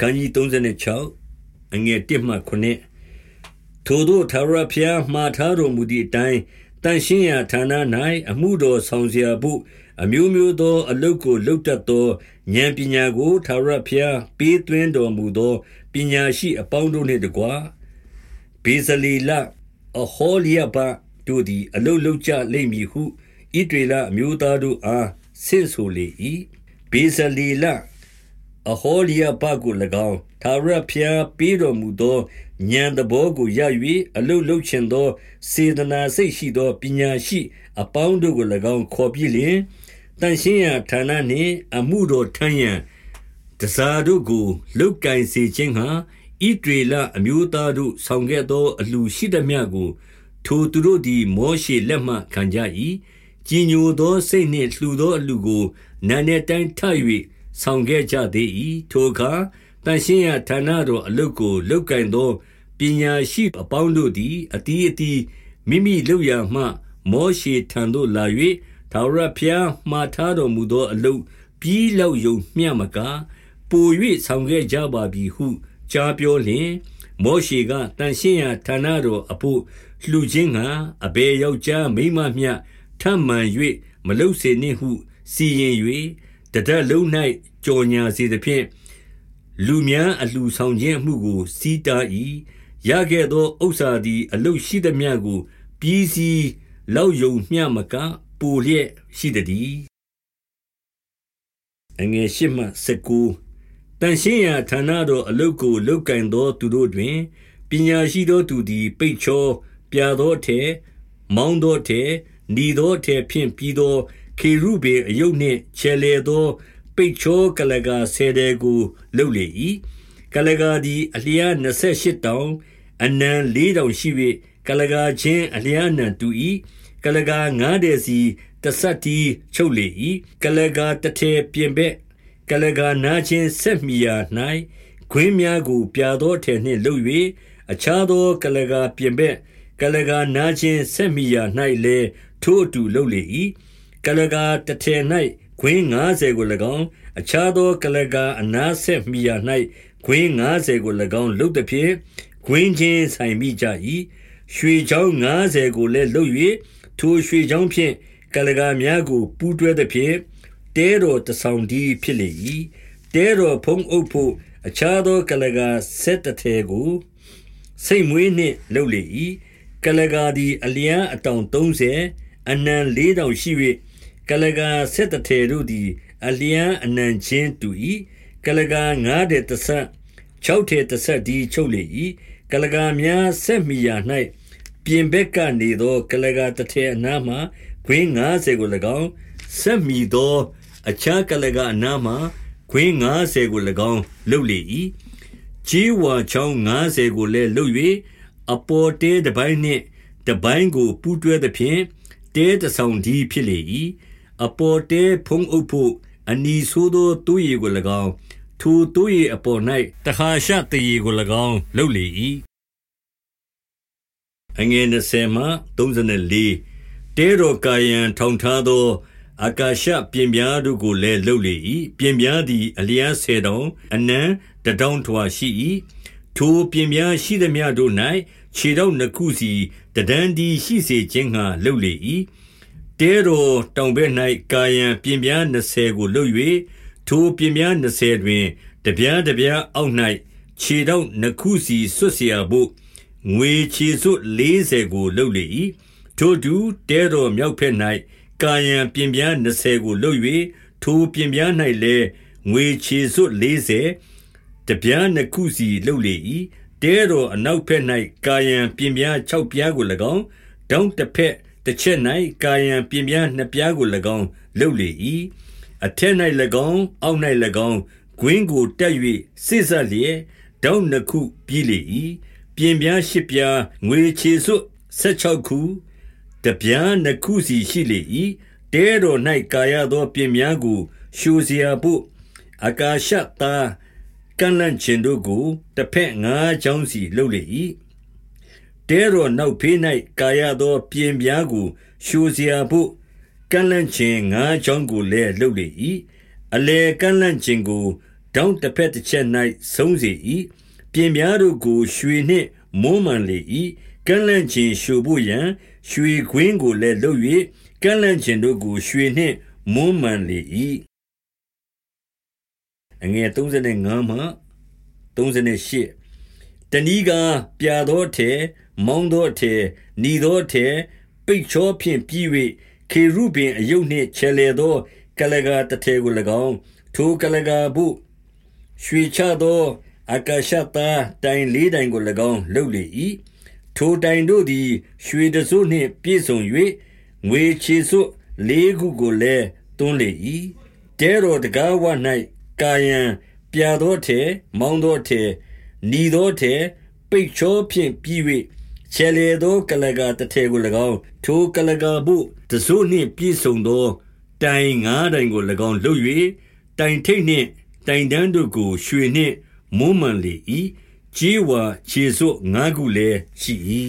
ခန်းကြီး36အငယ်1မှ9ထိုတို့သာရဖျားမှားထားတော်မူသည့်အတိုင်းတန်ရှင်းရာဌာန၌အမှုတော်ဆောင်เสียဖို့အမျိုးမျိုးသော အလုတ်ကိုလုတ်တတ်သောဉာဏ်ပညာကိုသာရဖျားပေးသွင်းတော်မူသောပညာရှိအပေါင်းတို့နှင့်တကွဘေဇလီလအဟောလျဘတို့သည် အလုတ်လုတ်ကြလိမ့်မည်ဟုဣဒေလအမျိုးသားတို့အားဆင့်ဆိုလေ၏ဘေဇလီလ အဟောလျဘကို၎င်းသာရဖျားပေးတော်မူသောဉာဏ်သဘောကိုရ၍အလုလုချင်သော စေတနာစိတ်ရှိသောပညာရှိ အပေါင်းတို့ကို၎င်းခေါ်ပြီးလျှင်တန်ရှင်းရာဌာနနှင့် အမှုတော်ထမ်းရန်တစားတို့ကိုလုတ်ကင်စေခြင်းဟာဣဒေလအမျိုးသားတို့ဆောင်ခဲ့သော အလှရှိသမျှကို ထိုသူတို့သည် မောရှေလက်မှခံကြ၏ကြည်ညိုသောစိတ်နှင့်လှူသောအလှကိုနာနေတိုင်းထ၍ ဆောင်ခဲ့ကြသေး၏ထိုအခါတန်ရှင်းရာဌာနတော်အလုတ်ကိုလုတ်ကင်သောပညာရှိအပေါင်းတို့သည်အတီးအတီးမိမိလုပ်ရာမှ မောရှေထံသို့လာ၍ထာဝရဘုရားမှားထားတော်မူသောအလုတ်ပြီးလောက်ယုံမျှမကပို၍ဆောင်ခဲ့ကြပါပြီဟုကြားပြောလျင်မောရှေကတန်ရှင်းရာဌာနတော်အဖို့လှူခြင်းကအဘယ်ယောက်ျားမိန်းမမျှထမှန်၍မလုစေနှင့်ဟုစီရင်၍ တဒတ်လုံး၌ကြော်ညာစေသဖြင့်လူများအလှဆောင်ခြင်းအမှုကို စီးတား၏ရခဲ့သောဥစ္စာသည် အလုရှိသမျှကို ပြီးစီးလောက်ယုံမျှမကပိုလျက်ရှိသည်အငယ်ရှိမှစကူတန်ရှင်းရာဌာနတော်အလုတ်ကိုလုတ်ကင်သောသူတို့တွင်ပညာရှိသောသူသည် ပိတ်ချော ပြသောထဲမောင်းသောထဲဤသောထဲဖြင့်ပြီးသော ခေရုဗေအယုတ်နှင့်ခြေလေသော ပိတ်ချောကလကာဆယ်တဲကိုလှုပ်လေ၏ကလကာသည်အလျား28တောင်အနံ4တောင်ရှိ၍ကလကာချင်းအလျားနံတူ၏ကလကာ9တဲ့စီတဆက်တီချုပ်လေ၏ကလကာတထဲပြင်ဘက်ကလကာနာချင်းဆက်မီယာ၌ခွင်းများကို ပြသောထဲနှင့်လှုပ်၍အခြားသော ကလကာပြင်ဘက်ကလကာနာချင်းဆက်မီယာ၌လည်းထိုအတူလှုပ်လေ၏ ကလကာတထဲ၌ခွင်း90ကို၎င်းအခြားသောကလကာအနားဆက်မီယာ၌ခွင်း90ကို၎င်းလှုပ်သည်ဖြင့်ခွင်းချင်းဆိုင်မိကြ၏ရွှေချောင်း90ကိုလည်းလှုပ်၍ထိုရွှေချောင်းဖြင့်ကလကာများကို ပူးတွဲသည်ဖြင့်တဲတော်တဆောင်ဒီဖြစ်လေ၏တဲတော်ဖုံးအုပ်ဖို့အခြားသောကလကာဆက်တထဲကိုစိတ်မွေးနှင့်လှုပ်လေ၏ကလကာသည်အလျံအတောင်30အနံ4တောင်ရှိ၍ ကလကာဆက်တထဲတို့သည် အလျံအနံချင်းတူ၏ကလကာ9တဲ့တဆက်6တဲ့တဆက်ဒီချုပ်လေ၏ကလကာများဆက်မိရာ၌ပြင်ဘက်ကနေသော ကလကာတထဲအနားမှခွင်း90ကို၎င်းဆက်မိသောအခြားကလကအနားမှခွင်း90ကို၎င်းလှုပ်လေ၏ကြီးဝါချောင်း90ကိုလည်းလှုပ်၍အပေါ်တဲတပိုင်းနှင့်တပိုင်းကိုပူးတွဲသဖြင့်တဲတဆောင်ဒီဖြစ်လေ၏ အပေါ်တဲဖုံးအုပ်ဖို့အနီဆိုးသောတူရီကို၎င်းထိုတူရီအပေါ်၌တခါရှတရီကို၎င်းလှုပ်လေ၏အငယ်20မှ34တဲတော်ကာယံထောင်ထားသောအာကာရှပြင်ပြားတို့ကိုလည်းလှုပ်လေ၏ပြင်ပြားသည်အလျားဆယ်တောင်အနံတတောင်ထွာရှိ၏ထိုပြင်ပြားရှိသည်များတို့၌ခြေတော်နှစ်ခုစီတဒန်းဒီရှိစေခြင်းငှာလှုပ်လေ၏ တဲတော်တောင်ဘက်၌ကာယံပြင်ပြား20ကိုလှုပ်၍ထိုပြင်ပြား20တွင်တပြားတပြားအောက်၌ခြေတော်နှစ်ခုစီဆွတ်เสียဖို့ငွေခြေစွတ်40ကိုလှုပ်လေ၏ထိုသူတဲတော်မြောက်ဖက်၌ကာယံပြင်ပြား20ကိုလှုပ်၍ထိုပြင်ပြား၌လည်းငွေခြေစွတ်40တပြားနှစ်ခုစီလှုပ်လေ၏တဲတော်အနောက်ဖက်၌ကာယံပြင်ပြား6ပြားကို၎င်းတောင်းတစ်ဖက် တစ်ချက်၌ကာယံပြင်ပြားနှစ်ပြားကို၎င်းလှုပ်လေ၏အထက်၌၎င်းအောက်၌၎င်းဂွင်းကိုတက်၍စိစက်လျက်တောင်းနှစ်ခုပြီးလေ၏ပြင်ပြားရှစ်ပြားငွေခြေစွတ်16ခုတပြားနှစ်ခုစီရှိလေ၏တဲတော်၌ကာရသောပြင်များကိုရှိုးเสียဖို့အာကာရှသားကန့်လန့်ခြင်းတို့ကိုတစ်ဖက်ငါးချောင်းစီလှုပ်လေ၏ တဲတော်နောက်ဖေး၌ကာရသောပြင်ပြားကိုရှိုစရာဖို့ကန့်လန့်ခြင်းငါးချောင်းကိုလည်းလှုပ်လေ၏အလေကန့်လန့်ခြင်းကိုတောင်းတစ်ဖက်တစ်ချက်၌ဆုံးစေ၏ပြင်ပြားတို့ကိုရွှေနှင့်မွမ်းမံလေ၏ကန့်လန့်ခြင်းရှို့ဖို့ရန်ရွှေခွင်းကိုလည်းလှုပ်၍ကန့်လန့်ခြင်းတို့ကိုရွှေနှင့်မွမ်းမံလေ၏အငယ်35မှ38တဏီကပြာသောထဲ မောင်းသောထဲหนีသောထဲပိတ်ချောဖြင့်ပြီး၍ခေရုပင်အယုတ်နှင့်ခြေလေသောကလကာတထဲကို၎င်းထိုကလကာဘုရွှေချသောအကာရှတာတိုင်လေးတိုင်ကို၎င်းလှုပ်လေ၏ထိုတိုင်တို့သည်ရွှေတစိုးနှင့်ပြည့်စုံ၍ငွေချေစွလေးခုကိုလည်းတွန်းလေ၏တဲတော်တကားဝ၌ကာယံပြာသောထဲမောင်းသောထဲနီသောထဲပိတ်ချောဖြင့်ပြီး၍ ခြေလေသောကလကာတထဲကို၎င်းထိုကလကာဘုတစိုးနှင့်ပြည့်စုံသော တိုင်ငါးတိုင်ကို၎င်းလှုပ်၍တိုင်ထိတ်နှင့်တိုင်တန်းတို့ကို ရွှေနှင့်မွမ်းမံလေ၏ကြေးဝါခြေစွငါးခုလည်းရှိ၏